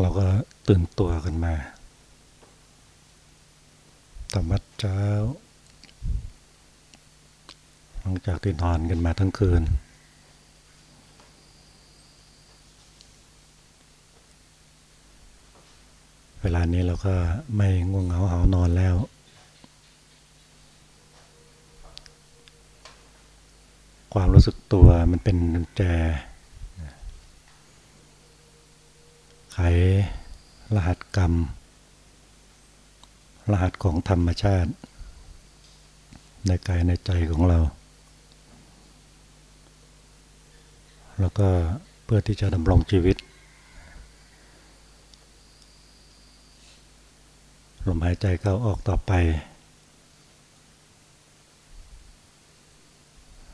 เราก็ตื่นตัวกันมาธรรมัดเช้า หลังจากที่นอนกันมาทั้งคืน เวลานี้เราก็ไม่ง่วงเหงาหานอนแล้ว ความรู้สึกตัวมันเป็นแจไข รหัสกรรม รหัสของธรรมชาติ ในกายในใจของเรา แล้วก็เพื่อที่จะดำรงชีวิตลมหายใจเข้าออกต่อไป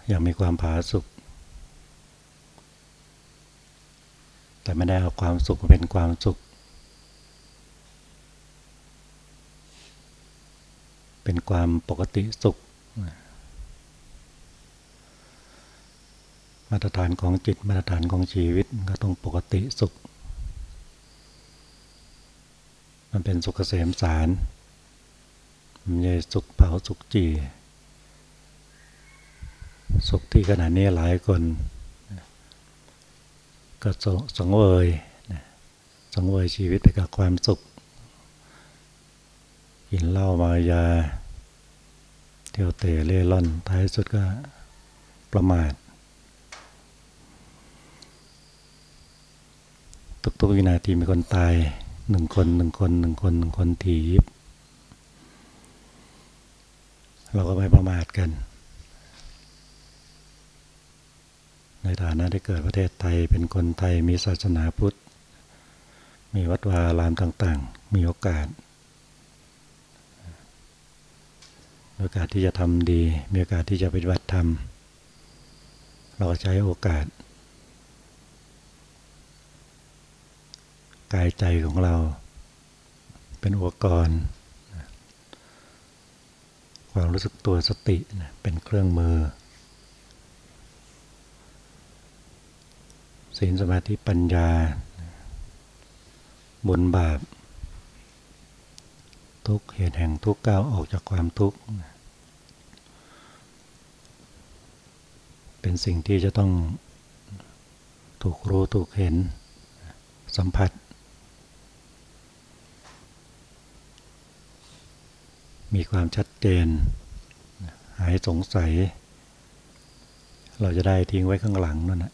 อย่างมีความผาสุก แต่ไม่ได้เอาความสุขมาเป็นความสุข เป็นความปกติสุข มาตรฐานของจิตมาตรฐานของชีวิตก็ต้องปกติสุข มันเป็นสุขเกษมสารมันไม่ใช่สุขเผาสุขจี สุขที่ขณะนี้หลายคน ก็สังเวยสังเวยชีวิตไปกับความสุข กินเหล้ามายา เที่ยวเตะเล่ร่อนท้ายสุดก็ประมาท ทุกๆวินาทีมีคนตายหนึ่งคนหนึ่งคนหนึ่งคนหนึ่งคนทียิบเราก็ไม่ประมาทกัน ในฐานะที่เกิดประเทศไทยเป็นคนไทยมีศาสนาพุทธ มีวัดวาลามต่างๆ มีโอกาส โอกาสที่จะทำดี มีโอกาสที่จะปฏิบัติธรรม เราใช้โอกาส กายใจของเรา เป็นอุปกรณ์ความรู้สึกตัวสติเป็นเครื่องมือ ศีลสมาธิปัญญา บุญบาป ทุกเหตุแห่งทุกก้าวออกจากความทุกข์ เป็นสิ่งที่จะต้องถูกรู้ถูกเห็นสัมผัส มีความชัดเจน หายสงสัย เราจะได้ทิ้งไว้ข้างหลังนั่นแหะ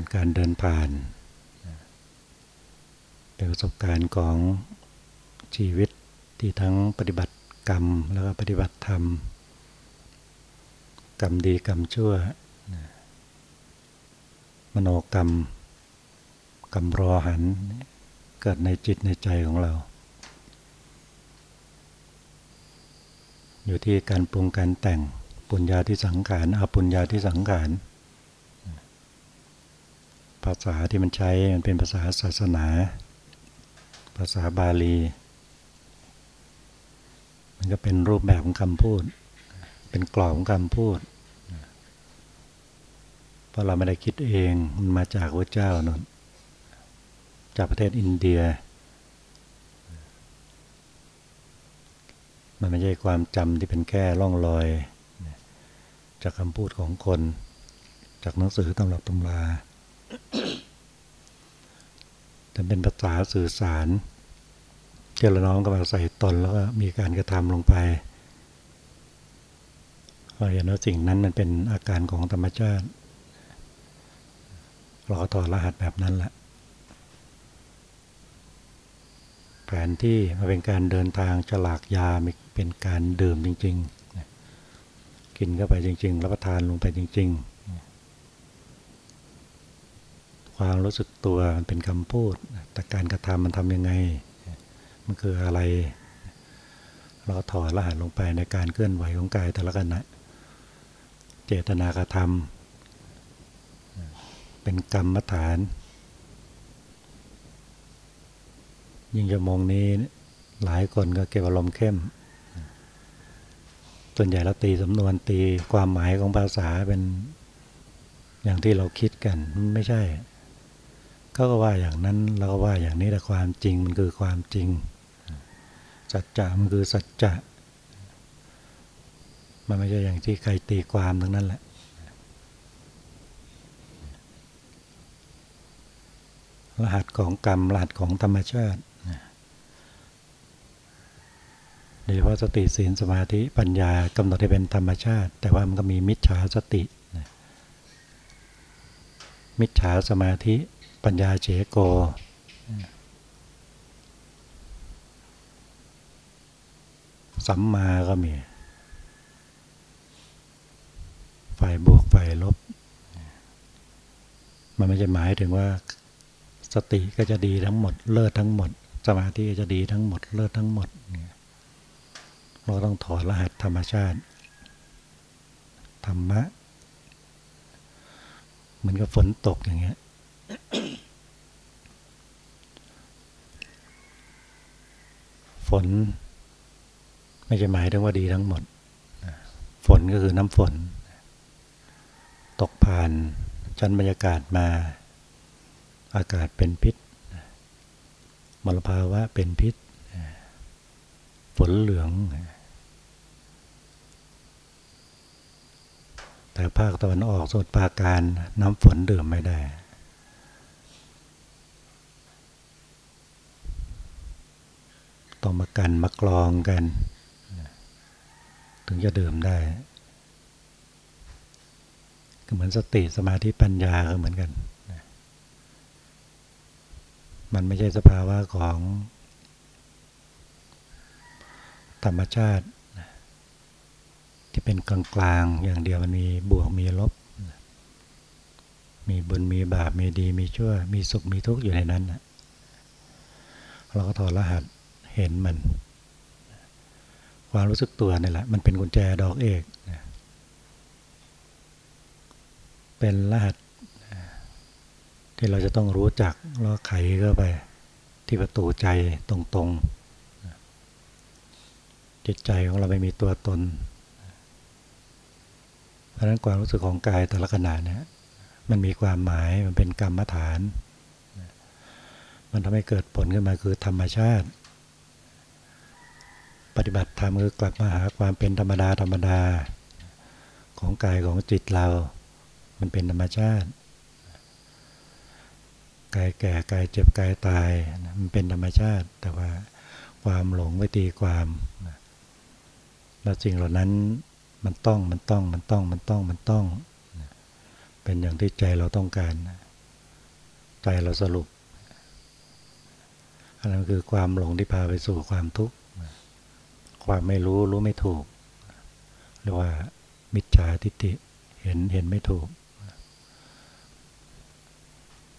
เป็นการเดินผ่านเป็นประสบการณ์ของชีวิตที่ทั้งปฏิบัติกรรมแล้วก็ปฏิบัติธรรม กรรมดีกรรมชั่ว มโนกรรม กรรมรอหัน เกิดในจิตในใจของเรา อยู่ที่การปรุงการแต่งปุญญาที่สังขารอาปุญญาที่สังขาร ภาษาที่มันใช้มันเป็นภาษาศาสนา ภาษาบาลี มันก็เป็นรูปแบบของคำพูด เป็นกรอบของคำพูดเพราะเราไม่ได้คิดเองมันมาจากพระเจ้านนจากประเทศอินเดีย มันไม่ใช่ความจำที่เป็นแค่ล่องลอย จากคำพูดของคน จากหนังสือตำรับตำรา แต่เป็นภาษาสื่อสารเจริญน้อมกับใส่ตนแล้วก็มีการกระทำลงไปเราเห็นว่าสิ่งนั้นมันเป็นอาการของธรรมชาติเราถอดรหัสแบบนั้นแหละแผนที่มาเป็นการเดินทางฉลากยาเป็นการดื่มจริง ๆ กินเข้าไปจริง ๆ รับประทานลงไปจริง ๆ ความรู้สึกตัวมันเป็นคำพูด แต่การกระทำมันทำยังไง มันคืออะไร เราถอดรหัสลงไปในการเคลื่อนไหวของกายแต่ละขณะเจตนากระทำเป็นกรรมฐาน ยิ่งจะมองนี้หลายคนก็เก็บอารมณ์เข้ม ส่วนใหญ่เราตีสำนวนตีความหมายของภาษาเป็นอย่างที่เราคิดกันไม่ใช่ เขาก็ว่าอย่างนั้นเราก็ว่าอย่างนี้แต่ความจริงมันคือความจริง สัจจะมันคือสัจจะมันไม่ใช่อย่างที่ใครตีความทั้งนั้นแหละรหัสของกรรมรหัสของธรรมชาติโดยเฉพาะสติศีลสมาธิปัญญากำหนดให้เป็นธรรมชาติ แต่ว่ามันก็มีมิจฉาสติ มิจฉาสมาธิ ปัญญาเฉโก สัมมาก็มี ฝ่ายบวกฝ่ายลบ มันไม่ใช่หมายถึงว่า สติก็จะดีทั้งหมด เลิศทั้งหมด สมาธิก็จะดีทั้งหมด เลิศทั้งหมด เราต้องถอดรหัสธรรมชาติ ธรรมะ เหมือนกับฝนตกอย่างเงี้ย ฝน ไม่ใช่หมายถึงว่าดีทั้งหมด ฝนก็คือน้ำฝน ตกผ่านชั้นบรรยากาศมา อากาศเป็นพิษมลภาวะเป็นพิษฝนเหลือง แต่ภาคตะวันออกสมุทรปราการน้ำฝนดื่มไม่ได้ ต้องมากันมากรองกัน ถึงจะดื่มได้ ก็เหมือนสติสมาธิปัญญาก็เหมือนกันมันไม่ใช่สภาวะของ ธรรมชาติ ที่เป็นกลางๆอย่างเดียวมันมีบวกมีลบ มีบุญมีบาปมีดีมีชั่ว มีสุขมีทุกข์อยู่ในนั้น เราก็ถอดรหัส เห็นมัน ความรู้สึกตัวนี่แหละ มันเป็นกุญแจดอกเอกเป็นรหัสที่เราจะต้องรู้จักแล้วไขเข้าไป ที่ประตูใจตรงๆ จิตใจของเราไม่มีตัวตน เพราะนั้นความรู้สึกของกายแต่ละขณะเนี่ยมันมีความหมายมันเป็นกรรมฐาน มันทำให้เกิดผลขึ้นมาคือธรรมชาติ ปฏิบัติธรรมคือกลับมาหาความเป็นธรรมดาธรรมดา ของกายของจิตเรา มันเป็นธรรมชาติ กายแก่กายเจ็บกายตาย มันเป็นธรรมชาติ แต่ว่าความหลงไปตีความแล้วสิ่งเหล่านั้นมันต้องมันต้องมันต้องมันต้องมันต้อง เป็นอย่างที่ใจเราต้องการ ใจเราสรุปอันนั้นคือความหลงที่พาไปสู่ความทุกข์ ความไม่รู้รู้ไม่ถูก หรือว่ามิจฉาทิฏฐิเห็นเห็นไม่ถูก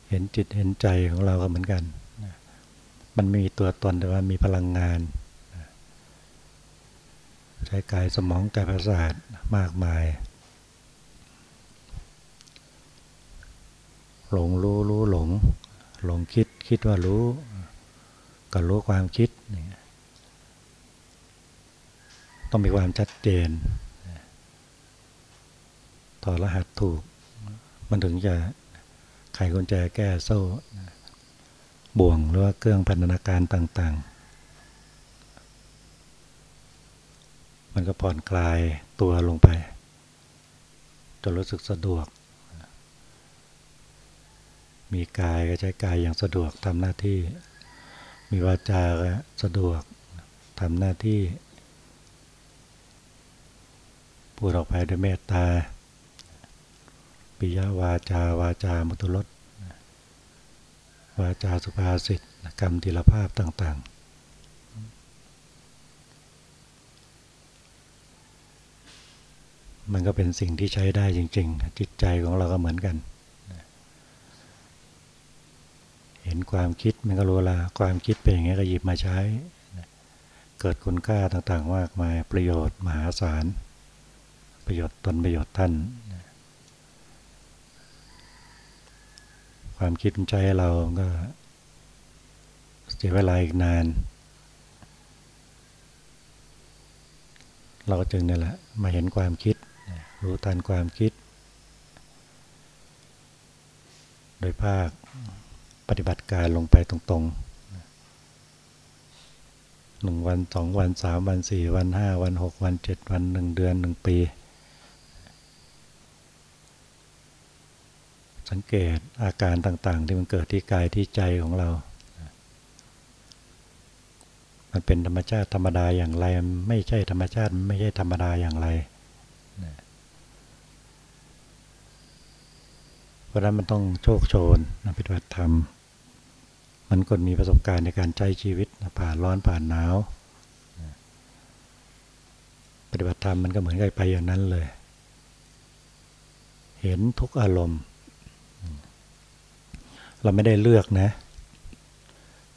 เห็นจิตเห็นใจของเราก็เหมือนกัน มันมีตัวตนแต่ว่ามีพลังงาน ใช้กายสมองกายประสาทมากมายหลงรู้รู้หลง หลงคิดคิดว่ารู้ ก็รู้ความคิด ต้องมีความชัดเจนต่อรหัสถูก มันถึงจะไขกุญแจแก้โซ่ บ่วงหรือว่าเครื่องพันธนาการต่างๆ มันก็ผ่อนคลายตัวลงไปจนรู้สึกสะดวก มีกายก็ใช้กายอย่างสะดวกทำหน้าที่ มีวาจาก็สะดวกทำหน้าที่ พูดออกไปด้วยเมตตา ปิยวาจาวาจามุตุลดวาจาสุภาษิตกรรมติลภาพต่าง ๆ มันก็เป็นสิ่งที่ใช้ได้จริง ๆ จิตใจของเราก็เหมือนกัน เห็นความคิดมันก็รู้ละความคิดเป็นอย่างนี้ก็หยิบมาใช้ เกิดคุณค่าต่างๆมากมายประโยชน์มหาศาล ประโยชน์ตนประโยชน์ท่าน ความคิดใช้เราก็เสียเวลาอีกนาน เราจึงนี่แหละ มาเห็นความคิด รู้ทันความคิด โดยภาคปฏิบัติการลงไปตรงๆหนึ่งวันสองวันสามวันสี่วันห้าวันหกวันเจ็ดวันหนึ่งเดือนหนึ่งปี สังเกตอาการต่าง ๆ ที่มันเกิดที่กายที่ใจของเรา มันเป็นธรรมชาติธรรมดาอย่างไร ไม่ใช่ธรรมชาติไม่ใช่ธรรมดาอย่างไร เพราะนั้นมันต้องโชคโชนนะปฏิบัติธรรม มันคนมีประสบการณ์ในการใช้ชีวิตผ่านร้อนผ่านหนาวปฏิบัติธรรมมันก็เหมือนกับไปอย่างนั้นเลย เห็นทุกอารมณ์ เราไม่ได้เลือกนะ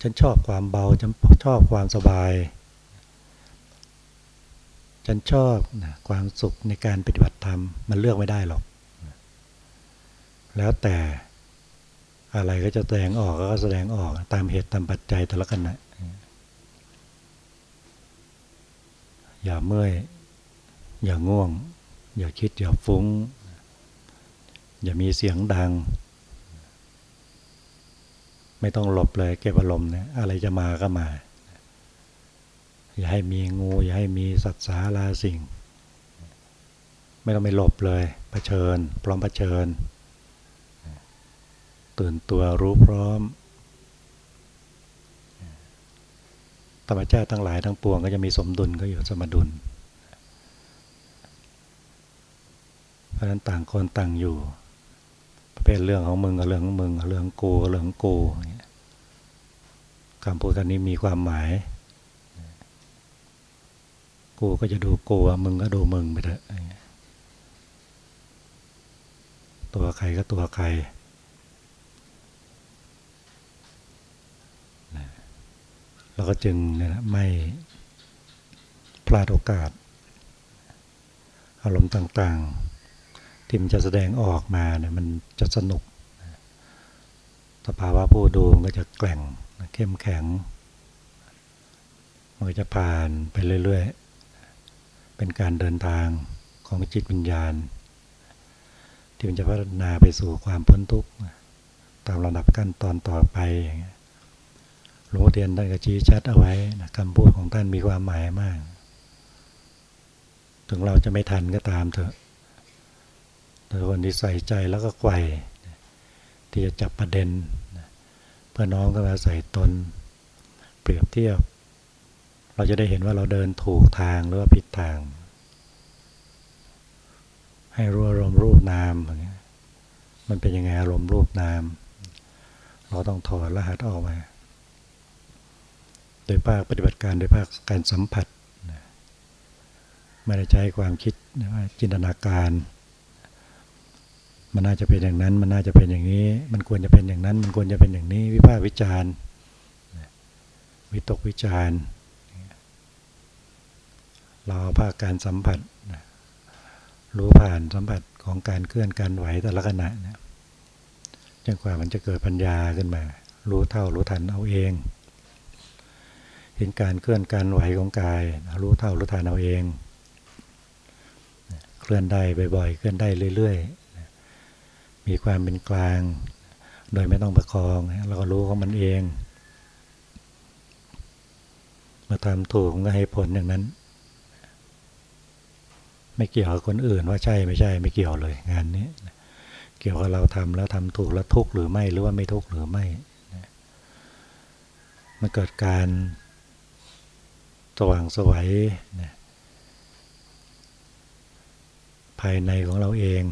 ฉันชอบความเบา ฉันชอบความสบาย ฉันชอบนะความสุขในการปฏิบัติธรรม มันเลือกไม่ได้หรอก แล้วแต่อะไรก็จะแสดงออกก็แสดงออกตามเหตุตามปัจจัยแต่ละขณะอย่าเมื่อย อย่าง่วง อย่าคิดอย่าฟุ้ง อย่ามีเสียงดัง ไม่ต้องหลบเลย เก็บอารมณ์เนี่ยอะไรจะมาก็มา อย่าให้มีงู อย่าให้มีสัตว์สาราสิ่ง ไม่ต้องไปหลบเลยเผชิญ พร้อมเผชิญ ตื่นตัวรู้พร้อมธรรมชาติทั้งหลายทั้งปวงก็จะมีสมดุลก็อยู่สมดุล เพราะฉะนั้นต่างคนต่างอยู่ เภทเรื่องของมึงกับเรื่องของมึงเรื่องกูกับเรื่องกูคำพูดกันนี้มีความหมาย กูก็จะดูกูมึงก็ดูมึงไปเถอะตัวใครก็ตัวใครเราก็จึงนะไม่พลาดโอกาส อารมณ์ต่าง ๆ ที่มันจะแสดงออกมาเนี่ยมันจะสนุกสภาวะผู้ดูก็จะแกล่งเข้มแข็งมันก็จะผ่านไปเรื่อยๆ เป็นการเดินทางของจิตวิญญาณ ที่มันจะพัฒนาไปสู่ความพ้นทุกข์ตามระดับขั้นตอนต่อไปอย่างเงี้ยลวงพ่อเทียนท่านก็ชี้ชัดเอาไว้นะคำพูดของท่านมีความหมายมาก ถึงเราจะไม่ทันก็ตามเถอะ คนที่ใส่ใจแล้วก็ไกวที่จะจับประเด็น เพื่อน้องก็มาใส่ตน เปรียบเทียบ เราจะได้เห็นว่าเราเดินถูกทางหรือว่าผิดทาง ให้รู้อารมณ์รูปนามมันเป็นยังไงอารมณ์รูปนาม เราต้องถอดรหัสออกมา โดยภาคปฏิบัติการโดยภาคการสัมผัสไม่ได้ใช้ความคิดจินตนาการ มันน่าจะเป็นอย่างนั้น มันน่าจะเป็นอย่างนี้ มันควรจะเป็นอย่างนั้น มันควรจะเป็นอย่างนี้ วิพากษ์วิจารณ์วิตกวิจารณ์เราภาคการสัมผัสรู้ผ่านสัมผัสของการเคลื่อนการไหวแต่ละขณะนี่ยจนกว่ามันจะเกิดปัญญาขึ้นมา รู้เท่ารู้ทันเอาเอง เห็นการเคลื่อนการไหวของกาย รู้เท่ารู้ทันเอาเอง เคลื่อนได้บ่อยๆ เคลื่อนได้เรื่อยๆ มีความเป็นกลาง โดยไม่ต้องประคองเราก็รู้ของมันเอง มาทำถูกก็ให้ผลอย่างนั้น ไม่เกี่ยวกับคนอื่นว่าใช่ไม่ใช่ไม่เกี่ยวเลยงานนี้เกี่ยวกับเราทำแล้วทำถูกแล้วทุกหรือไม่หรือว่าไม่ทุกหรือไม่มันเกิดการสว่างสวัยนะภายในของเราเอง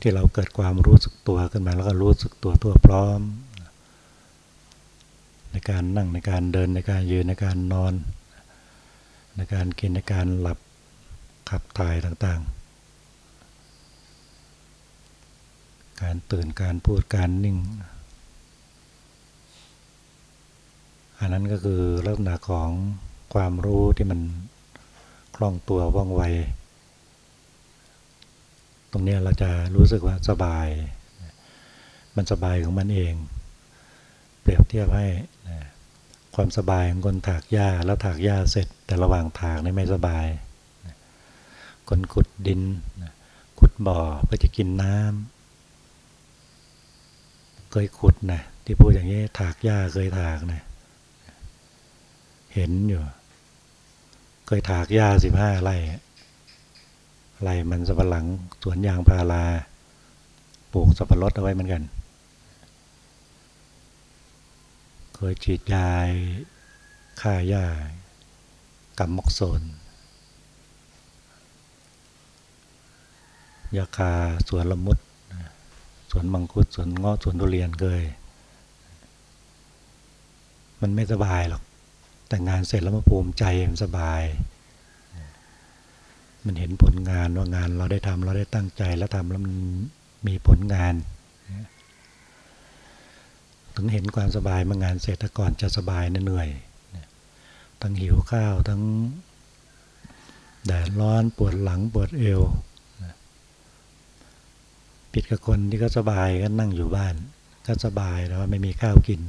ที่เราเกิดความรู้สึกตัวขึ้นมาแล้วก็รู้สึกตัวทั่วพร้อม ในการนั่งในการเดินในการยืนในการนอน ในการกินในการหลับขับถ่ายต่างๆ การตื่นการพูดการนิ่ง อันนั้นก็คือลักษณะของความรู้ที่มันคล่องตัวว่องไว รงนี้เราจะรู้สึกว่าสบาย มันสบายของมันเอง เปรียบเทียบให้ความสบายของคนถากหญ้าแล้วถากหญ้าเสร็จ แต่ระหว่างถากนี่ไม่สบาย คนขุดดิน ขุดบ่อเพื่อจะกินน้เคยขุดนะที่พูดอย่างนี้ถากหญ้าเคยถากนะเห็นอยู่ เคยถากหญ้าสิบห้าไร่ ไรมันสับปะหลังสวนยางพาราปลูกสับปะรดเอาไว้เหมือนกัน เคยฉีดยาฆ่าหญ้ากับมกโซนยาคาสวนละมุดสวนมังคุดสวนงอสวนทุเรียนเคยมันไม่สบายหรอก แต่งานเสร็จแล้วมาภูมิใจมันสบาย มันเห็นผลงานว่างานเราได้ทำเราได้ตั้งใจแล้วทำแล้วมันมีผลงาน ถึงเห็นความสบายเมื่องานเสร็จแต่ก่อนจะสบายนะเหนื่อยทั้งหิวข้าวทั้งแดดร้อนปวดหลังปวดเอวผิดกับคนที่ก็สบายก็นั่งอยู่บ้าน ก็สบายแล้วไม่มีข้าวกิน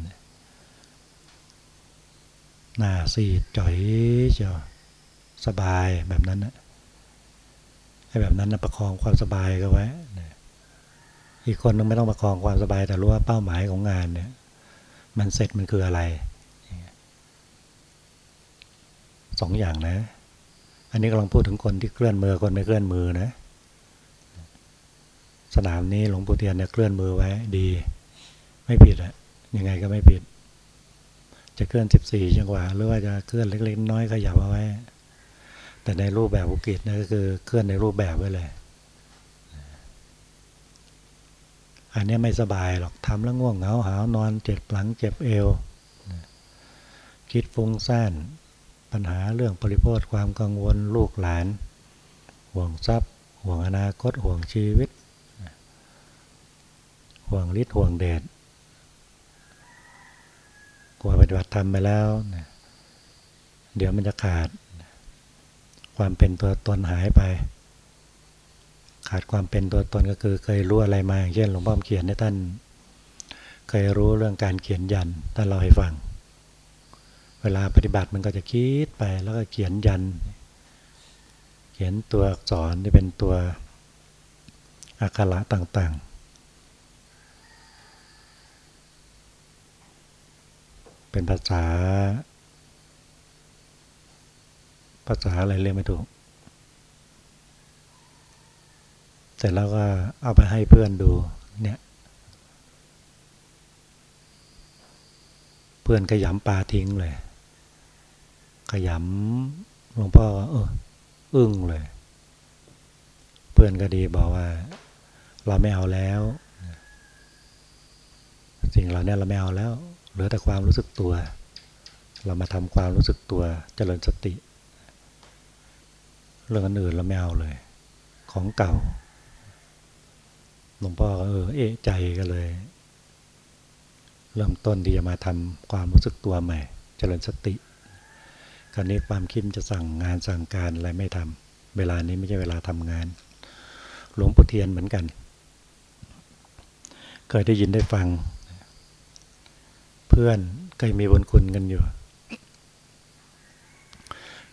หน้าซีดจ่อยเจ้าสบายแบบนั้นนะ ให้แบบนั้นนะประคองความสบายก็ไว้อีกคนนึงไม่ต้องประคองความสบายแต่รู้ว่าเป้าหมายของงานเนี่ย มันเสร็จมันคืออะไรสองอย่างนะ อันนี้กำลังพูดถึงคนที่เคลื่อนมือคนไม่เคลื่อนมือนะ สนามนี้หลวงปู่เทียนเนี่ยเคลื่อนมือไว้ดี ไม่ผิดอะยังไงก็ไม่ผิด จะเคลื่อนสิบสี่จังหวะหรือว่าจะเคลื่อนเล็กๆน้อยขยับเอาไว้ แต่ในรูปแบบอุกิจนะก็คือเคลื่อนในรูปแบบไว้เลย อันนี้ไม่สบายหรอกทำแล้วง่วงเหงาหานอนเจ็บหลังเจ็บเอว คิดฟุ้งซ่านปัญหาเรื่องปริโภคความกังวลลูกหลาน ห่วงทรัพย์ ห่วงอนาคต ห่วงชีวิต ห่วงฤทธิ์ห่วงเดชกลัวปฏิบัติธรรมไปแล้ว เดี๋ยวมันจะขาด ความเป็นตัวตนหายไป ขาดความเป็นตัวตนก็คือเคยรู้อะไรมาอย่างเช่นหลวงพ่อเขียนให้ท่าน เคยรู้เรื่องการเขียนยันท่านเราให้ฟัง เวลาปฏิบัติมันก็จะคิดไปแล้วก็เขียนยัน เขียนตัวอักษรที่เป็นตัวอักขระต่างๆ เป็นภาษา ภาษาอะไรเรียกไม่ถูกเสร็จแล้วก็เอาไปให้เพื่อนดู เนี่ย เพื่อนก็ย้ำปลาทิ้งเลย ขยำหลวงพ่อเอออึ้งเลย เพื่อนก็ดีบอกว่า เราไม่เอาแล้ว สิ่งเราเนี่ยเราไม่เอาแล้ว เหลือแต่ความรู้สึกตัว เรามาทำความรู้สึกตัวเจริญสติ เรื่องอื่นเราไม่เอาเลย ของเก่าหลวงพ่อเออ เอะใจก็เลย เริ่มต้นที่จะมาทำความรู้สึกตัวใหม่ เจริญสติ คราวนี้ความคิดจะสั่งงานสั่งการอะไรไม่ทำเวลานี้ไม่ใช่เวลาทำงาน หลวงปู่เทียนเหมือนกัน เคยได้ยินได้ฟัง เพื่อนเคยมีบุญคุณกันอยู่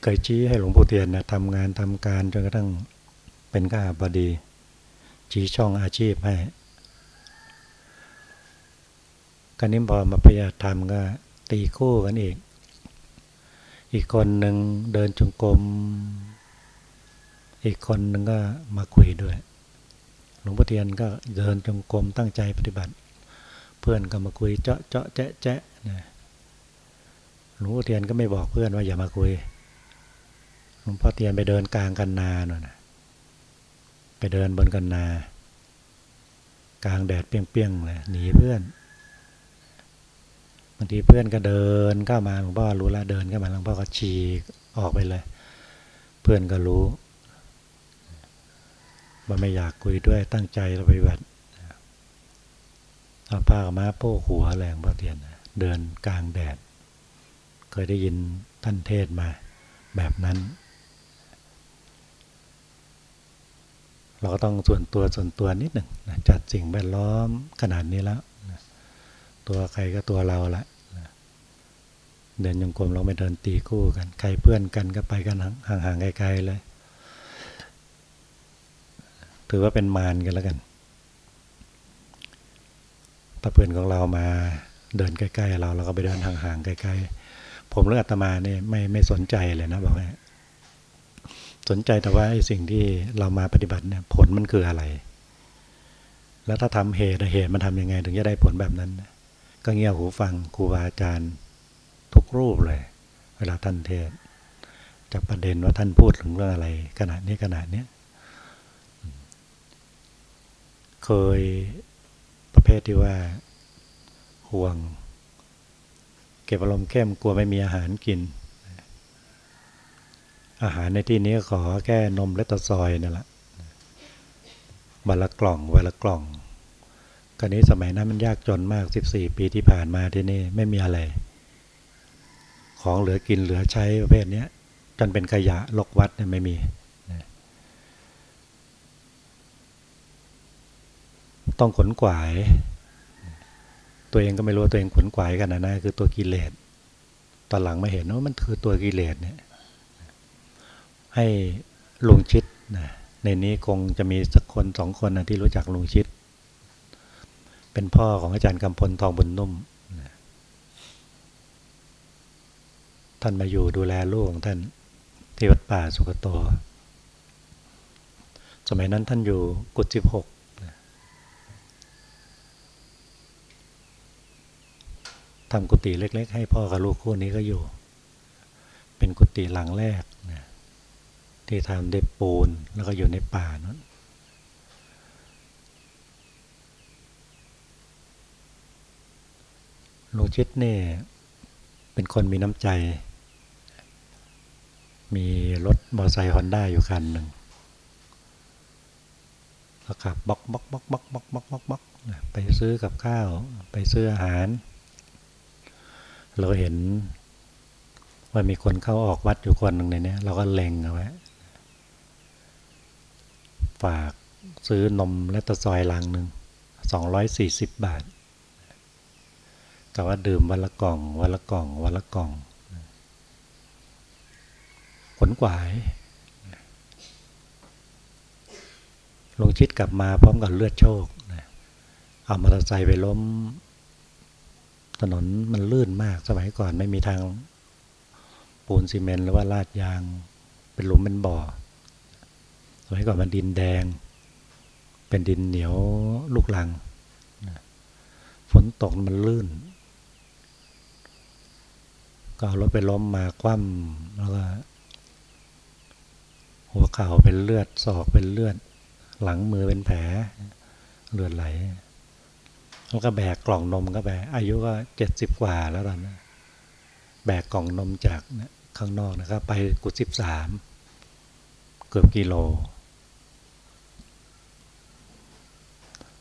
เคยชี้ให้หลวงปู่เทียนนะทำงานทำการจนกระทั่งเป็นข้าบดี ชี้ช่องอาชีพให้กันนี้พอมาพยายามทำก็ตีคู่กันอีก อีกคนหนึ่งเดินจงกรม อีกคนหนึ่งก็มาคุยด้วย หลวงพ่อเทียนก็เดินจงกรมตั้งใจปฏิบัติ เพื่อนก็มาคุยเจาะเจาะแจ๊ะแจ๊ะนะหลวงพ่อเทียนก็ไม่บอกเพื่อนว่าอย่ามาคุย หลวงพ่อเทียนไปเดินกลางกันนาหน่อยนะไปเดินบนกันนา กลางแดดเปรี้ยงๆเลยหนีเพื่อนบางทีเพื่อนก็เดินเข้ามาหลวงพ่อรู้แล้วเดินเข้ามาหลวงพ่อก็ฉีกออกไปเลย เพื่อนก็รู้ว่าไม่อยากคุยด้วยตั้งใจเราไปบัติเอาผ้ามาโป้หัวแรงพ่อเทียนเดินกลางแดด เคยได้ยินท่านเทศมาแบบนั้น เราก็ต้องส่วนตัวส่วนตัวนิดหนึ่งจัดสิ่งแวดล้อมขนาดนี้แล้วตัวใครก็ตัวเราละเดินยงกลมเราไม่เดินตีคู่กัน ใครเพื่อนกันก็ไปกันห่างๆไกลๆเลย ถือว่าเป็นมารกันแล้วกัน ถ้าเพื่อนของเรามาเดินใกล้ๆเราเราก็ไปเดินห่างๆใกลๆผมเรื่องอาตมาเนี่ยไม่ไม่สนใจเลยนะบอกว่า สนใจแต่ว่าไอ้สิ่งที่เรามาปฏิบัติเนี่ยผลมันคืออะไร แล้วถ้าทำเหตุเหตุมันทำยังไง ถึงจะได้ผลแบบนั้น ก็เงี่ยหูฟังครูบาอาจารย์ทุกรูปเลย เวลาท่านเทศจากประเด็นว่าท่านพูดถึงเรื่องอะไรขนาดนี้ขนาดนี้เคยประเภทที่ว่าห่วง เก็บอารมณ์เข้มกลัวไม่มีอาหารกิน อาหารในที่นี้ขอแค่นมและตะซอยนั่นแหละวันละกล่องวันละกล่องกันนี้สมัยนั้นมันยากจนมาก 14 ปีที่ผ่านมาที่นี่ไม่มีอะไร ของเหลือกินเหลือใช้ประเภทนี้จนเป็นขยะลกวัดเนี่ยไม่มี ต้องขนขวาย ตัวเองก็ไม่รู้ตัวเองขนขวายกันนะนะคือตัวกิเลสตอนหลังมาเห็นว่ามันคือตัวกิเลสเนี่ย ให้ลุงชิดนะในนี้คงจะมีสักคนสองคนนะที่รู้จักลุงชิด เป็นพ่อของอาจารย์กำพลทองบุญนุ่มท่านมาอยู่ดูแลลูกของท่านที่วัดป่าสุกโต สมัยนั้นท่านอยู่กุฏิหกทำกุฏิเล็ก ๆ ให้พ่อกับลูกคู่นี้ก็อยู่ เป็นกุฏิหลังแรกนะ ที่ทำด้วยปูนแล้วก็อยู่ในป่านั้นลุงชิดนี่เป็นคนมีน้ำใจ มีรถมอเตอร์ไซค์ฮอนด้าอยู่คันหนึ่งก็ขับบล็อกบล็อกบล็อกบล็อกบล็อกบล็อกบล็อกบล็อกไปซื้อกับข้าว ไปซื้ออาหาร เราเห็นว่ามีคนเข้าออกวัดอยู่คนหนึ่งในนี้เราก็เล็งเอาไว้ ฝากซื้อนมและตะซอยลังหนึ่งสองร้อยสี่สิบบาท แต่ว่าดื่มวันละกล่องวันละกล่องวันละกล่อง ขนกวายลงชิดกลับมาพร้อมกับเลือดโชค เอามอเตอร์ไซค์ไปล้ม ถนนมันลื่นมากสมัยก่อนไม่มีทางปูนซีเมนต์หรือว่าลาดยาง เป็นหลุมเป็นบ่อ มัยก่อนมันดินแดง เป็นดินเหนียวลูกลัง ฝนตกมันลื่น ก็เอารถไปล้มมาคว่ำแล้วก็หัวเข่าเป็นเลือดศอกเป็นเลือด หลังมือเป็นแผลเลือดไหล แล้วก็แบกกล่องนมก็ไปอายุก็เจ็ดสิบกว่าแล้วตอนนั้แบกกล่องนมจากข้างนอกนะครับ ไปกุศิบสามเกือบกิโล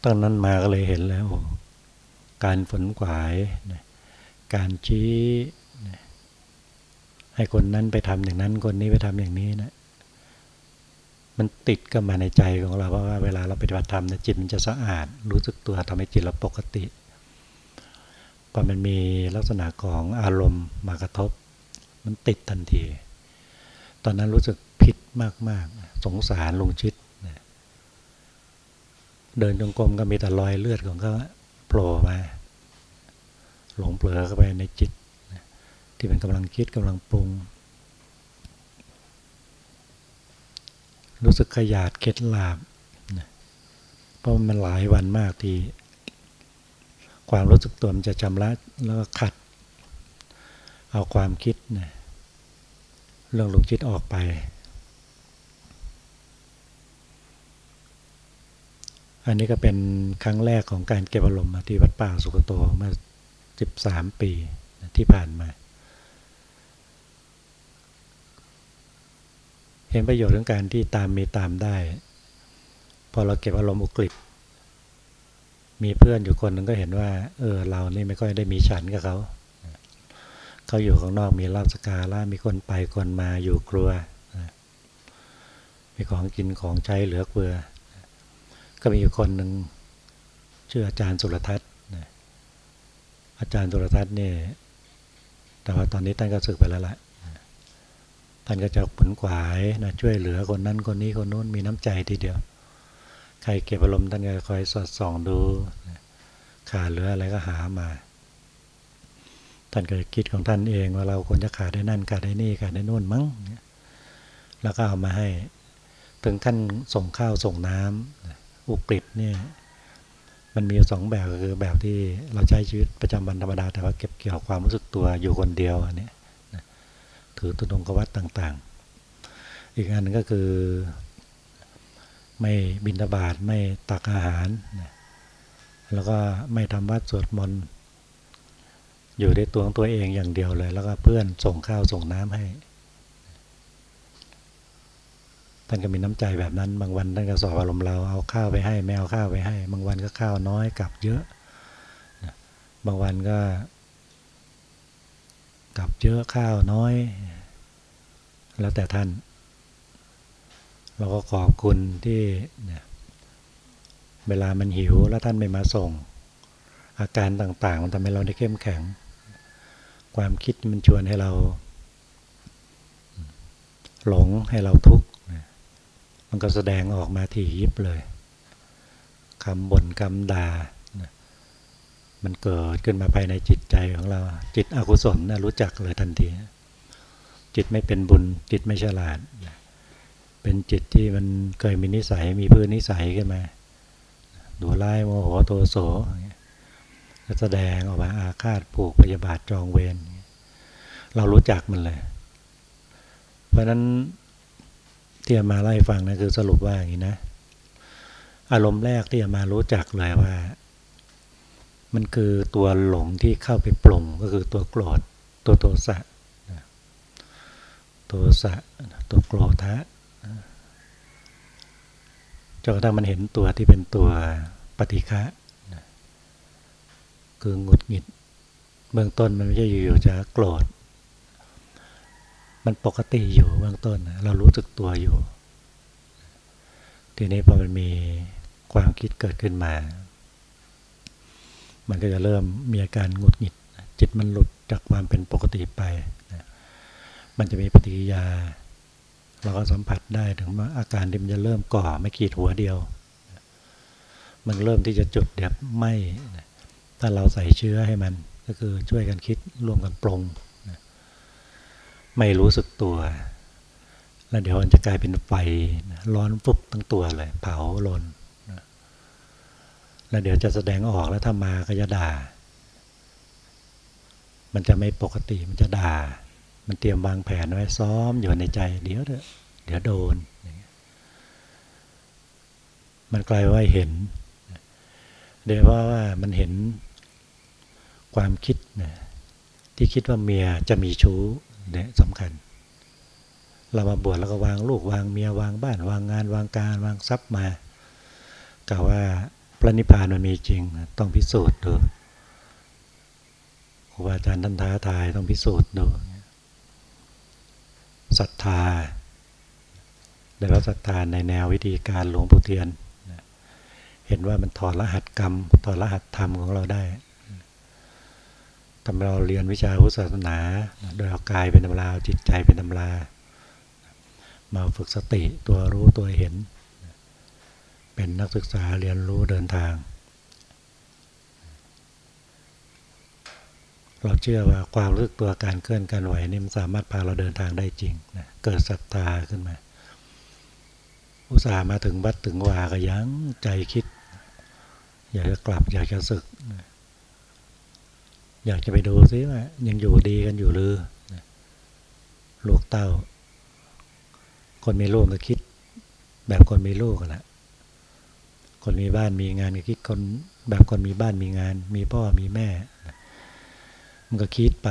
ตอนนั้นมาก็เลยเห็นแล้ว การฝนขวายการชี้ให้คนนั้นไปทำอย่างนั้นคนนี้ไปทำอย่างนี้นะมันติดกันมาในใจของเราเพราะว่าเวลาเราปฏิบัติธรรมจิตมันจะสะอาด รู้สึกตัวทำให้จิตเราปกติพอมันมีลักษณะของอารมณ์มากระทบ มันติดทันที ตอนนั้นรู้สึกผิดมาก ๆ สงสารลงชิด เดินจงกรมก็มีแต่รอยเลือดของเขาโผล่มาหลงเผลอเข้าไปในจิต ที่เป็นกำลังคิดกำลังปรุง รู้สึกขยาดเข็ดลาบเพราะมันหลายวันมากที่ ความรู้สึกตัวมันจะจำละแล้วก็ขัด เอาความคิดนะเรื่องหลงจิตออกไป อันนี้ก็เป็นครั้งแรกของการเก็บอารมณ์ที่วัดป่าสุกโตมา13 ปีที่ผ่านมา เห็นประโยชน์ของการที่ตามมีตามได้ พอเราเก็บอารมณ์อุกฤษมีเพื่อนอยู่คนหนึ่งก็เห็นว่า เออ เรานี่ไม่ค่อยได้มีฉันกับเขาเขาอยู่ข้างนอกมีลาบสกาล่ามีคนไปคนมาอยู่ครัวมีของกินของใช้เหลือเฟือ ก็มีอยู่คนหนึ่งชื่ออาจารย์สุรทัศน์อาจารย์สุรทัศน์เนี่ยแต่ว่าตอนนี้ท่านก็สึกไปแล้วแหละท่านก็จะผลขวายนะช่วยเหลือคนนั้นคนนี้คนนู้นมีน้ำใจทีเดียว ใครเก็บอารมณ์ท่านก็คอยสอดส่องดูขาดเหลืออะไรก็หามา ท่านก็คิดของท่านเองว่าเราควรจะขาดได้นั่นขาดได้นี่ขาดได้นู่นมั้งแล้วก็เอามาให้ ถึงท่านส่งข้าวส่งน้ำ อุกฤษเนี่ยมันมีสองแบบคือแบบที่เราใช้ชีวิตประจำวันธรรมดาแต่ว่าเก็บเกี่ยวความรู้สึกตัวอยู่คนเดียวอันนี้ถือตุนงกวัตต่างๆ อีกอันก็คือไม่บินตบาทไม่ตักอาหาร แล้วก็ไม่ทำวัดสวดมนต์อยู่ในตัวของตัวเองอย่างเดียวเลย แล้วก็เพื่อนส่งข้าวส่งน้ำให้ ท่านก็มีน้ำใจแบบนั้น บางวันท่านก็สอบอารมณ์เราเอาข้าวไปให้ไม่เอาข้าวไปให้ บางวันก็ข้าวน้อยกลับเยอะบางวันก็กลับเยอะข้าวน้อย แล้วแต่ท่าน เราก็ขอบคุณที่เวลามันหิวแล้วท่านไม่มาส่ง อาการต่างๆ มันทำให้เราได้เข้มแข็ง ความคิดมันชวนให้เรา หลงให้เราทุกข์ มันก็แสดงออกมาที่ยิบเลยคำบ่นคำด่ามันเกิดขึ้นมาภายในจิตใจของเรา จิตอกุศลนะรู้จักเลยทันที จิตไม่เป็นบุญ จิตไม่ฉลาด เป็นจิตที่มันเคยมีนิสัยมีพื้นนิสัยขึ้นมาดูไล่โมโหโทโสก็แสดงออกมาอาฆาตผูกพยาบาทจองเวรเรารู้จักมันเลย เพราะนั้น ที่จะมาไล่ฟังนะคือสรุปว่าอย่างนี้นะ อารมณ์แรกที่จะมารู้จักเลยว่า มันคือตัวหลงที่เข้าไปปลงก็คือตัวโกรธตัวโทสะตัวสะตัวโกรธะจนกระทั่งมันเห็นตัวที่เป็นตัวปฏิฆะคือหงุดหงิด เบื้องต้นมันไม่ใช่อยู่ๆจะโกรธ มันปกติอยู่เบื้องต้นเรารู้สึกตัวอยู่ ทีนี้พอมันมีความคิดเกิดขึ้นมา มันก็จะเริ่มมีอาการหงุดหงิด จิตมันหลุดจากความเป็นปกติไป มันจะมีปฏิกิริยา เราก็สัมผัสได้ถึงว่าอาการที่มันจะเริ่มก่อไม่ขีดหัวเดียว มันเริ่มที่จะจุดเดียบไหมถ้าเราใส่เชื้อให้มันก็คือช่วยกันคิดรวมกันปรง ไม่รู้สึกตัว แล้วเดี๋ยวมันจะกลายเป็นไฟร้อนฟุบทั้งตัวเลย เผาลนแล้วเดี๋ยวจะแสดงออกแล้วถ้ามาก็จะด่า มันจะไม่ปกติมันจะด่า มันเตรียมวางแผนไว้ซ้อมอยู่ในใจ เดี๋ยวเถอะเดี๋ยวโดน มันกลายว่าเห็นเดี๋ยวว่าว่ามันเห็นความคิดนะที่คิดว่าเมียจะมีชู้ เนี่ยสำคัญ เรามาบวชแล้วก็วางลูกวางเมียวางบ้าน วางงาน วางการวางทรัพย์มากล่าวว่าพระนิพพานมันมีจริง ต้องพิสูจน์ดูครูบาอาจารย์ท่านท้าทายต้องพิสูจน์ดูศรัทธาได้รับศรัทธาในแนววิธีการหลวงปู่เทียน เห็นว่ามันถอดรหัสกรรมถอดรหัสธรรมของเราได้ ทำเราเรียนวิชาพุทธศาสนา โดยเอากายเป็นตำราจิตใจเป็นตำรา มาฝึกสติตัวรู้ตัวเห็น เป็นนักศึกษาเรียนรู้เดินทาง เราเชื่อว่าความรู้ตัวการเคลื่อนการไหวนี่มันสามารถพาเราเดินทางได้จริงนะเกิดศรัทธาขึ้นมา อุตส่าห์มาถึงวัดถึงวาก็ยังใจคิด อยากจะกลับอยากจะศึกนะ อยากจะไปดูซิว่ายังอยู่ดีกันอยู่หรือลูกเต้า คนมีลูกก็คิด แบบคนมีลูกกันแหละคนมีบ้านมีงานก็คิดคนแบบคนมีบ้านมีงาน มีพ่อมีแม่ มันก็คิดไป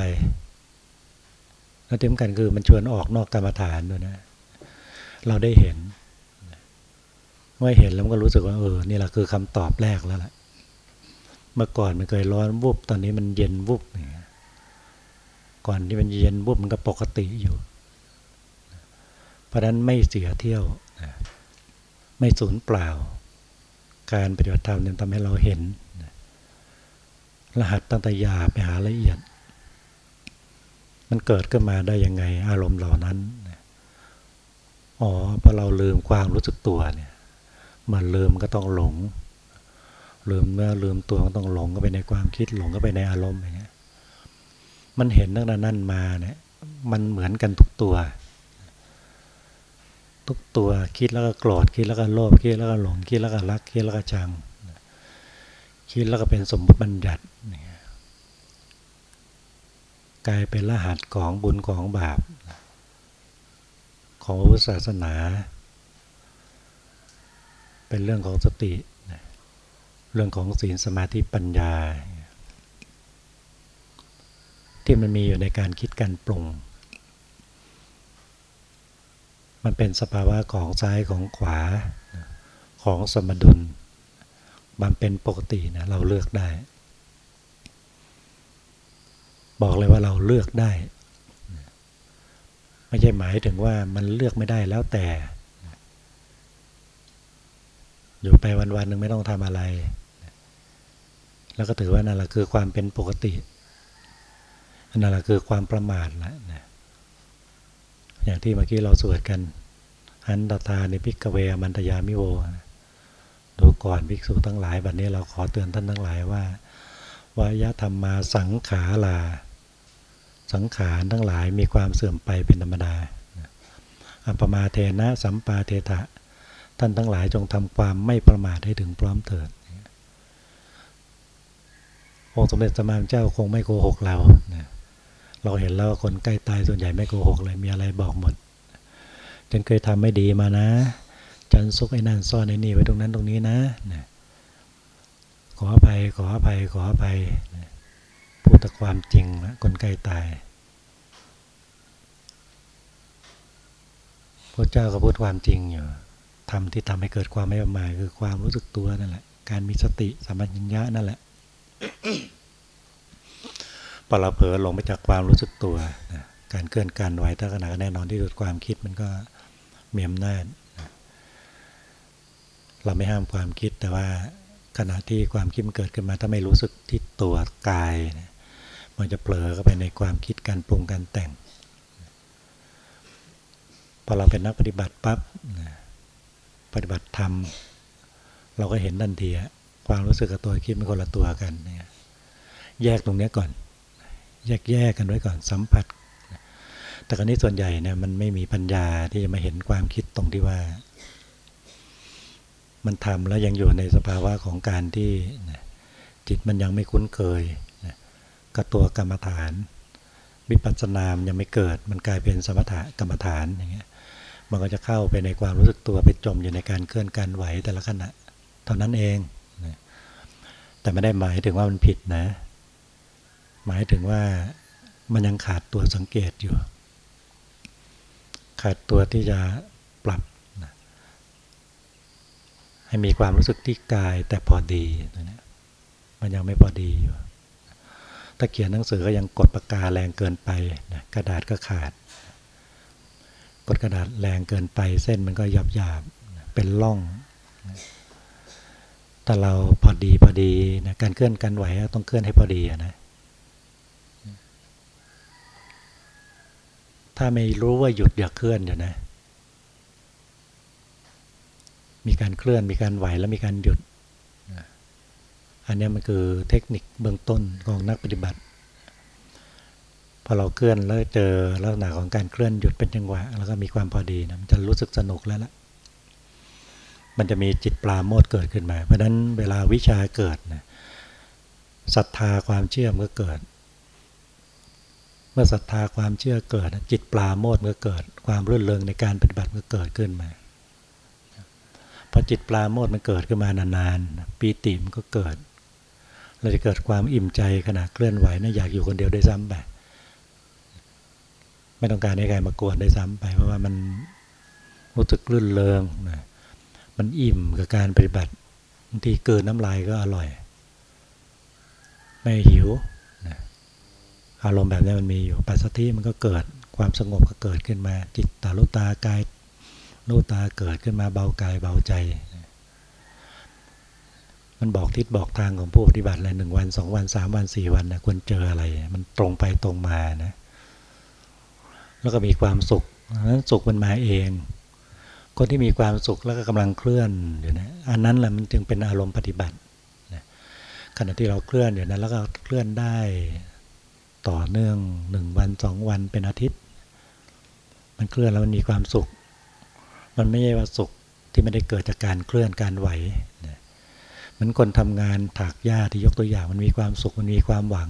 แล้วที่สำคัญคือมันชวนออกนอกกรรมฐานด้วยนะ เราได้เห็นเมื่อเห็นแล้วมันก็รู้สึกว่าเออนี่แหละคือคำตอบแรกแล้วแหละ เมื่อก่อนมันเคยร้อนวุบตอนนี้มันเย็นวุบเนี่ยก่อนที่มันเย็นวุบมันก็ปกติอยู่ เพราะนั้นไม่เสียเที่ยวไม่สูญเปล่า การปฏิบัติธรรมเนี่ยทำให้เราเห็น รหัสตั้งแต่ยาไปหาละเอียด มันเกิดขึ้นมาได้ยังไง อารมณ์เหล่านั้นอ๋อพอเราลืมความรู้สึกตัวเนี่ยมันลืมก็ต้องหลง ลืมเนื้อลืมตัวต้องหลงก็ไปในความคิดหลงก็ไปในอารมณ์อย่างเงี้ยมันเห็นตั้งแต่นั้นมาเนี่ยมันเหมือนกันทุกตัว ทุกตัวคิดแล้วก็โกรธคิดแล้วก็โลภคิดแล้วก็หลงคิดแล้วก็รักคิดแล้วก็ชัง คิดแล้วก็เป็นสมมติบัญญัติกลายเป็นรหัสของบุญของบาป ของศาสนา เป็นเรื่องของสติ เรื่องของศีลสมาธิปัญญา ที่มันมีอยู่ในการคิดการปรุง มันเป็นสภาวะของซ้ายของขวาของสมดุล มันเป็นปกตินะเราเลือกได้ บอกเลยว่าเราเลือกได้ ไม่ใช่หมายถึงว่ามันเลือกไม่ได้แล้วแต่ อยู่ไปวันๆหนึ่งไม่ต้องทำอะไร แล้วก็ถือว่านั่นแหละคือความเป็นปกตินั่นแหละคือความประมาทละนะอย่างที่เมื่อกี้เราสวดกันอันตตาในพิกเวมันตยามิโวดูก่อนภิกษุทั้งหลายบัดนนี้เราขอเตือนท่านทั้งหลายว่าวายธรรมมาสังขาลา สังขารทั้งหลายมีความเสื่อมไปเป็นธรรมดาอัปมาเทนะสัมปาเทถะท่านทั้งหลายจงทำความไม่ประมาทให้ถึงพร้อมเถิด องค์สมเด็จสมานเจ้าคงไม่โกหกเราเราเห็นแล้วคนใกล้ตายส่วนใหญ่ไม่โกหกเลยมีอะไรบอกหมด ฉันเคยทำไม่ดีมานะจันซุกไอ้นั่นซ่อนไอ้นี่ไว้ตรงนั้นตรงนี้นะขออภัยขออภัยขออภัยพูดแต่ความจริงนะคนใกล้ตายพระเจ้าก็พูดความจริงอยู่ทำที่ทำให้เกิดความไม่ประมาทคือความรู้สึกตัวนั่นแหละ การมีสติสัมปชัญญะนั่นแหละ พอเราเผลอลงไปจากความรู้สึกตัวนะการเคลื่อนการไหวถ้าขณะแน่นอนที่สุดความคิดมันก็มีอำนาจเราไม่ห้ามความคิดแต่ว่าขณะที่ความคิดมันเกิดขึ้นมาถ้าไม่รู้สึกที่ตัวกายมันจะเผลอเข้าไปในความคิดการปรุงการแต่ง พอเราเป็นนักปฏิบัติปั๊บปฏิบัติธรรม เราก็เห็นทันที ความรู้สึกกับตัวคิดเป็นคนละตัวกันเนี่ยแยกตรงนี้ก่อน แยกแยกกันไว้ก่อนสัมผัส แต่กรณีส่วนใหญ่เนี่ยมันไม่มีปัญญาที่จะมาเห็นความคิดตรงที่ว่า มันทำแล้วยังอยู่ในสภาวะของการที่จิตมันยังไม่คุ้นเคยกับตัวกรรมฐานวิปัสสนามยังไม่เกิด มันกลายเป็นสมถะกรรมฐานอย่างเงี้ยมันก็จะเข้าไปในความรู้สึกตัวไปจมอยู่ในการเคลื่อนการไหวแต่ละขณะเท่านั้นเอง แต่ไม่ได้หมายถึงว่ามันผิดนะ หมายถึงว่ามันยังขาดตัวสังเกตอยู่ ขาดตัวที่จะปรับให้มีความรู้สึกที่กายแต่พอดีนะมันยังไม่พอดีอยู่ถ้าเขียนหนังสือก็ยังกดปากกาแรงเกินไปนะกระดาษก็ขาด กดกระดาษแรงเกินไป เส้นมันก็หยาบหยาบเป็นร่อง แต่เราพอดีพอดีนะการเคลื่อนการไหวต้องเคลื่อนให้พอดีนะถ้าไม่รู้ว่าหยุดอย่าเคลื่อนอยู่นะ มีการเคลื่อนมีการไหวแล้วมีการหยุด อันนี้มันคือเทคนิคเบื้องต้นของนักปฏิบัติ พอเราเคลื่อนแล้วเจอลักษณะของการเคลื่อนหยุดเป็นจังหวะ แล้วก็มีความพอดีนะมันจะรู้สึกสนุกแล้วล่ะ มันจะมีจิตปลาโมดเกิดขึ้นมา เพราะนั้นเวลาวิชาเกิดนะศรัทธาความเชื่อมันก็เกิด เมื่อศรัทธาความเชื่อเกิด จิตปลาโมดมันก็เกิด ความรื่นเริงในการปฏิบัติมันก็เกิดขึ้นมาพอจิตปลาโมดมันเกิดขึ้นมานานๆปีติมันก็เกิด เราจะเกิดความอิ่มใจขณะเคลื่อนไหวนะอยากอยู่คนเดียวได้ซ้ำไปไม่ต้องการให้ใครมากวนได้ซ้ำไปเพราะว่ามันรู้สึกลื่นเลงนะ มันอิ่มกับการปฏิบัติบางทีเกินน้ำลายก็อร่อย ไม่หิวนะอารมณ์แบบนี้มันมีอยู่ปัสสติมันก็เกิดความสงบก็เกิดขึ้นมา จิตตาลุตากายรู้ตาเกิดขึ้นมาเบากายเบาใจ มันบอกทิศบอกทางของผู้ปฏิบัติอะไรหนึ่งวันสองวันสามวันสี่วันนะควรเจออะไร มันตรงไปตรงมานะแล้วก็มีความสุขนั้นสุขมันมาเอง คนที่มีความสุขแล้วก็กำลังเคลื่อนอยู่นะอันนั้นแหละมันจึงเป็นอารมณ์ปฏิบัตินะขณะที่เราเคลื่อนอยู่นั้นแล้วก็เคลื่อนได้ต่อเนื่องหนึ่งวันสองวันเป็นอาทิตย์ มันเคลื่อนแล้วมันมีความสุข มันไม่ใช่ว่าสุขที่ไม่ได้เกิดจากการเคลื่อนการไหวเหมือนคนทำงานถากหญ้าที่ยกตัวอย่างมันมีความสุขมันมีความหวัง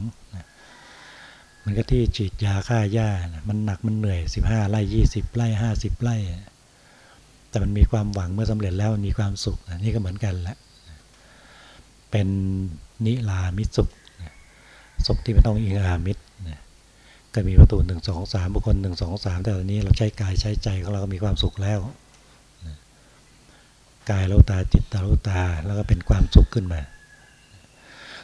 มันก็ที่ฉีดยาฆ่าหญ้ามันหนักมันเหนื่อยสิบห้าไร่ยี่สิบไร่ห้าสิบไร่ แต่มันมีความหวังเมื่อสำเร็จแล้วมันมีความสุขนี่ก็เหมือนกันแหละเป็นนิลามิสุขสุขที่ไม่ต้องอิงอามิตรก็มีประตูหนึ่งสองสามบุคคลหนึ่งสองสามแต่ตอนนี้เราใช้กายใช้ใจของเราก็มีความสุขแล้วกายเราตาจิตตาเราตาแล้วก็เป็นความสุขขึ้นมา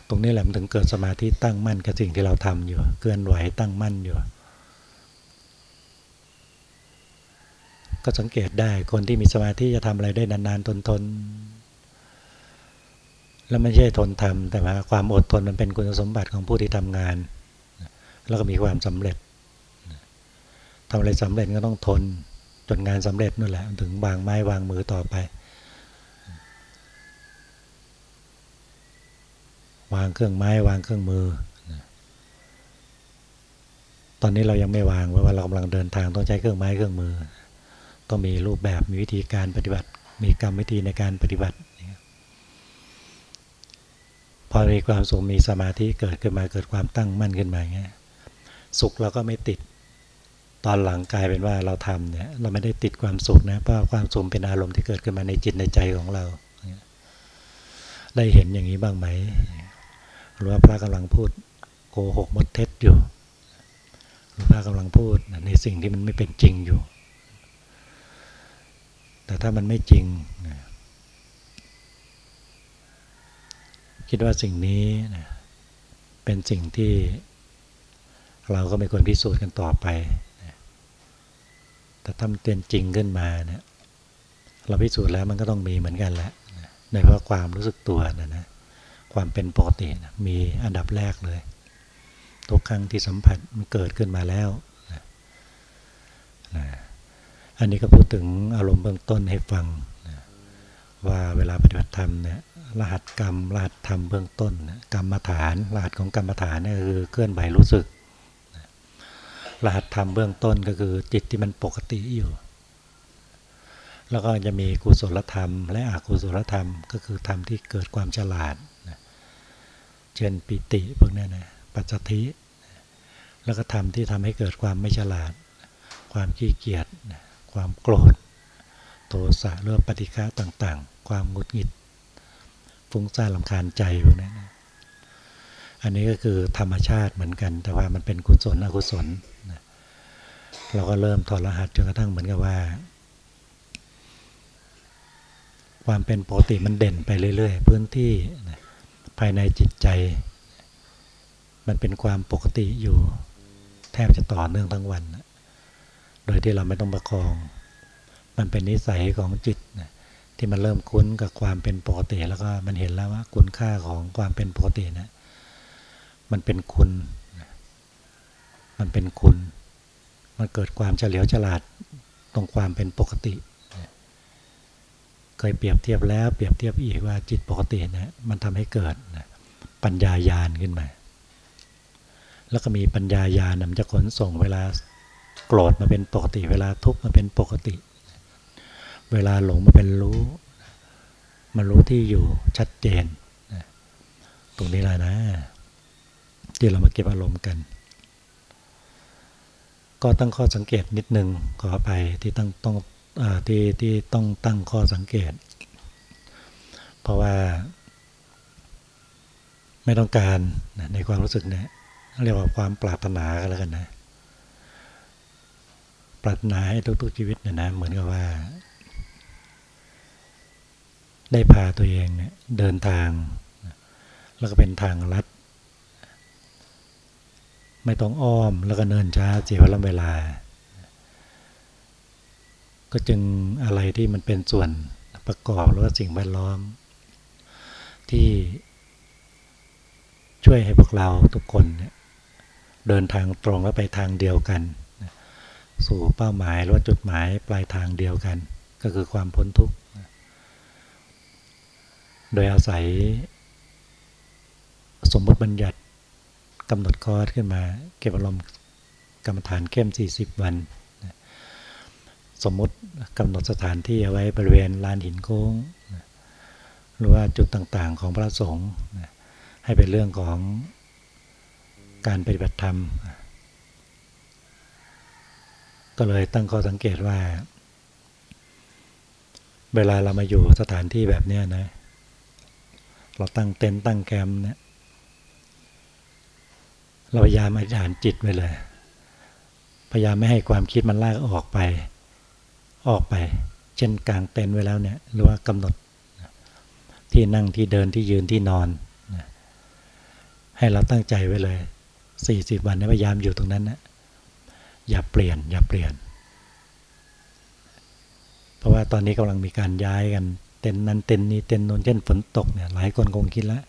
ตรงนี้แหละมันถึงเกิดสมาธิตั้งมั่นกับสิ่งที่เราทำอยู่ เคลื่อนไหวตั้งมั่นอยู่ ก็สังเกตได้คนที่มีสมาธิจะทำอะไรได้นานๆทนๆแล้วไม่ใช่ทนทำแต่ว่าความอดทนมันเป็นคุณสมบัติของผู้ที่ทำงาน แล้วก็มีความสำเร็จทำอะไรสำเร็จก็ต้องทนจนงานสำเร็จนั่นแหละถึงวางไม้วางมือต่อไป วางเครื่องไม้วางเครื่องมือ ตอนนี้เรายังไม่วางเพราะว่าเรากำลังเดินทางต้องใช้เครื่องไม้เครื่องมือ ต้องมีรูปแบบมีวิธีการปฏิบัติ มีกรรมวิธีในการปฏิบัติ พอมีความสุขมีสมาธิเกิดขึ้นมาเกิดความตั้งมั่นขึ้นมาเงี้ยสุขเราก็ไม่ติด ตอนหลังกลายเป็นว่าเราทำเนี่ย เราไม่ได้ติดความสุขนะเพราะความสุขเป็นอารมณ์ที่เกิดขึ้นมาในจิตในใจของเรา ได้เห็นอย่างนี้บ้างไหมหรือว่าพระกำลังพูดโกหกมดเท็จอยู่ หรือพระกำลังพูดในสิ่งที่มันไม่เป็นจริงอยู่ แต่ถ้ามันไม่จริง คิดว่าสิ่งนี้เป็นสิ่งที่เราก็ไม่ควรพิสูจน์กันต่อไป แต่ถ้ามันเป็นจริงขึ้นมาเนี่ยเราพิสูจน์แล้วมันก็ต้องมีเหมือนกันแหละในเพราะความรู้สึกตัวนะนะความเป็นปกติมีอันดับแรกเลยทุกครั้งที่สัมผัสมันเกิดขึ้นมาแล้วนะนะ อันนี้ก็พูดถึงอารมณ์เบื้องต้นให้ฟังนะว่าเวลาปฏิบัติธรรมเนี่ยรหัสกรรมรหัสธรรมเบื้องต้นนะกรรมฐานรหัสของกรรมฐานนี่คือเคลื่อนไหวรู้สึกนะรหัสธรรมเบื้องต้นก็คือจิตที่มันปกติอยู่ แล้วก็จะมีกุศลธรรม และอกุศลธรรมก็คือธรรมที่เกิดความฉลาดเช่นปิติพวกนี้นะปัจจทิ แล้วก็ทำที่ทำให้เกิดความไม่ฉลาด ความขี้เกียจ ความโกรธ โทสะเรื่องปฏิฆะต่างๆ ความหงุดหงิด ฟุ้งซ่านลำคาญใจพวกนี้นะอันนี้ก็คือธรรมชาติเหมือนกัน แต่ว่ามันเป็นกุศลอกุศลนะเราก็เริ่มถอดรหัสจนกระทั่งเหมือนกับว่า ความเป็นปกติมันเด่นไปเรื่อย ๆ พื้นที่นะภายในจิตใจ มันเป็นความปกติอยู่ แทบจะต่อเนื่องทั้งวัน โดยที่เราไม่ต้องประคอง มันเป็นนิสัยของจิตที่มันเริ่มคุ้นกับความเป็นปกติ แล้วก็มันเห็นแล้วว่าคุณค่าของความเป็นปกตินะมันเป็นคุณ มันเป็นคุณ มันเกิดความเฉลียวฉลาดตรงความเป็นปกติ เคยเปรียบเทียบแล้ว เปรียบเทียบอีกว่าจิตปกตินะมันทำให้เกิดนะปัญญายาณขึ้นมา แล้วก็มีปัญญายาณมันจะขนส่งเวลา โกรธมาเป็นปกติ เวลาทุกข์มาเป็นปกติ เวลาหลงมาเป็นรู้มันรู้ที่อยู่ชัดเจนตรงนี้แหละนะที่เรามาเก็บอารมณ์กัน ก็ตั้งข้อสังเกตนิดนึงขอไปที่ตั้งต้องที่ที่ต้องตั้งข้อสังเกต เพราะว่า ไม่ต้องการในความรู้สึกเนี่ยเรียกว่าความปรารถนาก็แล้วกันนะ ปรารถนาให้ทุกๆชีวิตเนี่ยนะเหมือนกับว่า ได้พาตัวเองเนี่ยเดินทาง แล้วก็เป็นทางลัด ไม่ต้องอ้อมแล้วก็เนินช้าเสียเวลา ก็จึงอะไรที่มันเป็นส่วนประกอบหรือว่าสิ่งแวดล้อม ที่ช่วยให้พวกเราทุกคนเนี่ยเดินทางตรงและไปทางเดียวกัน สู่เป้าหมายหรือว่าจุดหมายปลายทางเดียวกัน ก็คือความพ้นทุกข์ โดยอาศัย สมมติบัญญัติกำหนดคอร์สขึ้นมา เก็บอารมณ์กรรมฐานเข้ม 40 วัน สมมติกำหนดสถานที่เอาไว้บริเวณลานหินโค้ง หรือว่าจุดต่างๆของพระสงฆ์ให้เป็นเรื่องของการปฏิบัติธรรม ก็เลยตั้งข้อสังเกตว่า เวลาเรามาอยู่สถานที่แบบนี้นะ เราตั้งเต็นท์ตั้งแคมป์เนี่ยเราพยายามอธิษฐานจิตไว้เลย พยายามไม่ให้ความคิดมันลากออกไป ออกไป เช่นกลางเต็นท์ไว้แล้วเนี่ย หรือว่ากำหนด ที่นั่งที่เดินที่ยืนที่นอน ให้เราตั้งใจไว้เลยสี่สิบวันพยายามอยู่ตรงนั้นนะ อย่าเปลี่ยน อย่าเปลี่ยน เพราะว่าตอนนี้กำลังมีการย้ายกัน เต็นนั้นเต็นนี้เต็นนนเช่นฝนตกเนี่ยหลายคนคงคิดแล้ว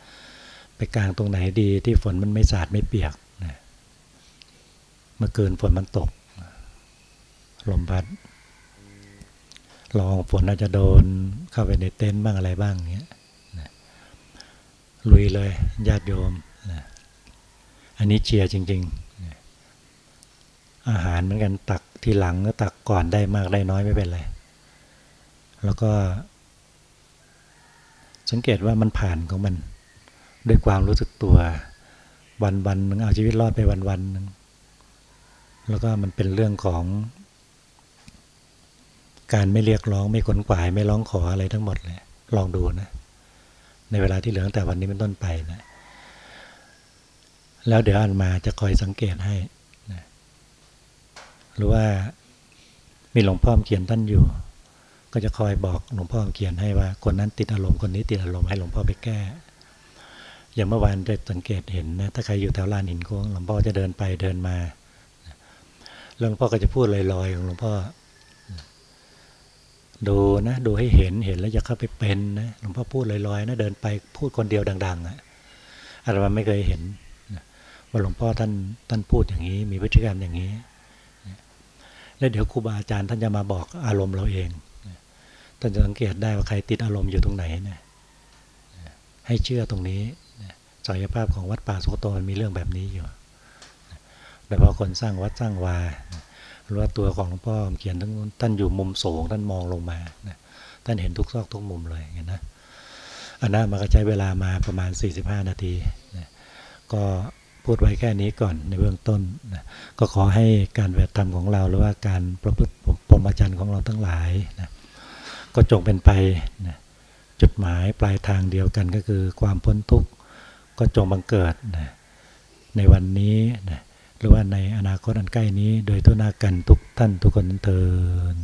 ไปกลางตรงไหนดีที่ฝนมันไม่สาดไม่เปียกนะเมื่อคืนฝนมันตกลมพัดลองฝนอาจจะโดนเข้าไปในเต็นท์บ้างอะไรบ้างเงี้ยลุยเลยญาติโยมนะอันนี้เชียร์จริง ๆ อาหารเหมือนกันตักทีหลังก็ตักก่อนได้มากได้น้อยไม่เป็นไร แล้วก็ สังเกตว่ามันผ่านของมัน ด้วยความรู้สึกตัว วันวันนึงเอาชีวิตรอดไปวันวันนึงแล้วก็มันเป็นเรื่องของ การไม่เรียกร้องไม่ขนขวายไม่ร้องขออะไรทั้งหมดเลย ลองดูนะ ในเวลาที่เหลือตั้งแต่วันนี้เป็นต้นไปนะ แล้วเดี๋ยวอันมาจะคอยสังเกตให้ หรือว่ามีหลวงพ่อเขียนท่านอยู่ ก็จะคอยบอกหลวงพ่อเขียนให้ว่าคนนั้นติดอารมณ์คนนี้ติดอารมณ์ให้หลวงพ่อไปแก้ อย่างเมื่อวานได้สังเกตเห็นนะถ้าใครอยู่แถวลานหินโค้งหลวงพ่อจะเดินไปเดินมาหลวงพ่อก็จะพูดลอยๆของหลวงพ่อดูนะดูให้เห็นเห็นแล้วอย่าเข้าไปเป็นนะหลวงพ่อพูดลอยๆนะเดินไปพูดคนเดียวดังๆอะอาตมาไม่เคยเห็นว่าหลวงพ่อท่านท่านพูดอย่างนี้ มีพฤติกรรมอย่างนี้ แล้วเดี๋ยวครูบาอาจารย์ท่านจะมาบอกอารมณ์เราเองท่านจะสังเกตได้ว่าใครติดอารมณ์อยู่ตรงไหนนะให้เชื่อตรงนี้ศักยภาพของวัดป่าสุโตมันมีเรื่องแบบนี้อยู่โดยเฉพาะคนสร้างวัดสร้างวาหรือว่าตัวของหลวงพ่อเขียนทั้งท่านอยู่มุมสูงท่านมองลงมาท่านเห็นทุกซอกทุกมุมเลยเห็นนะอันนั้นมันก็ใช้เวลามาประมาณ 45 นาทีก็ พูดไว้แค่นี้ก่อนในเบื้องต้นนะก็ขอให้การปฏิบัติธรรมของเราหรือว่าการประพฤติปรมจันทร์ของเราทั้งหลายนะก็จงเป็นไปนะจุดหมายปลายทางเดียวกันก็คือความพ้นทุกข์ก็จงบังเกิดนะในวันนี้นะหรือว่าในอนาคตอันใกล้นี้ โดยทุนากันทุกท่านทุกคนเทิน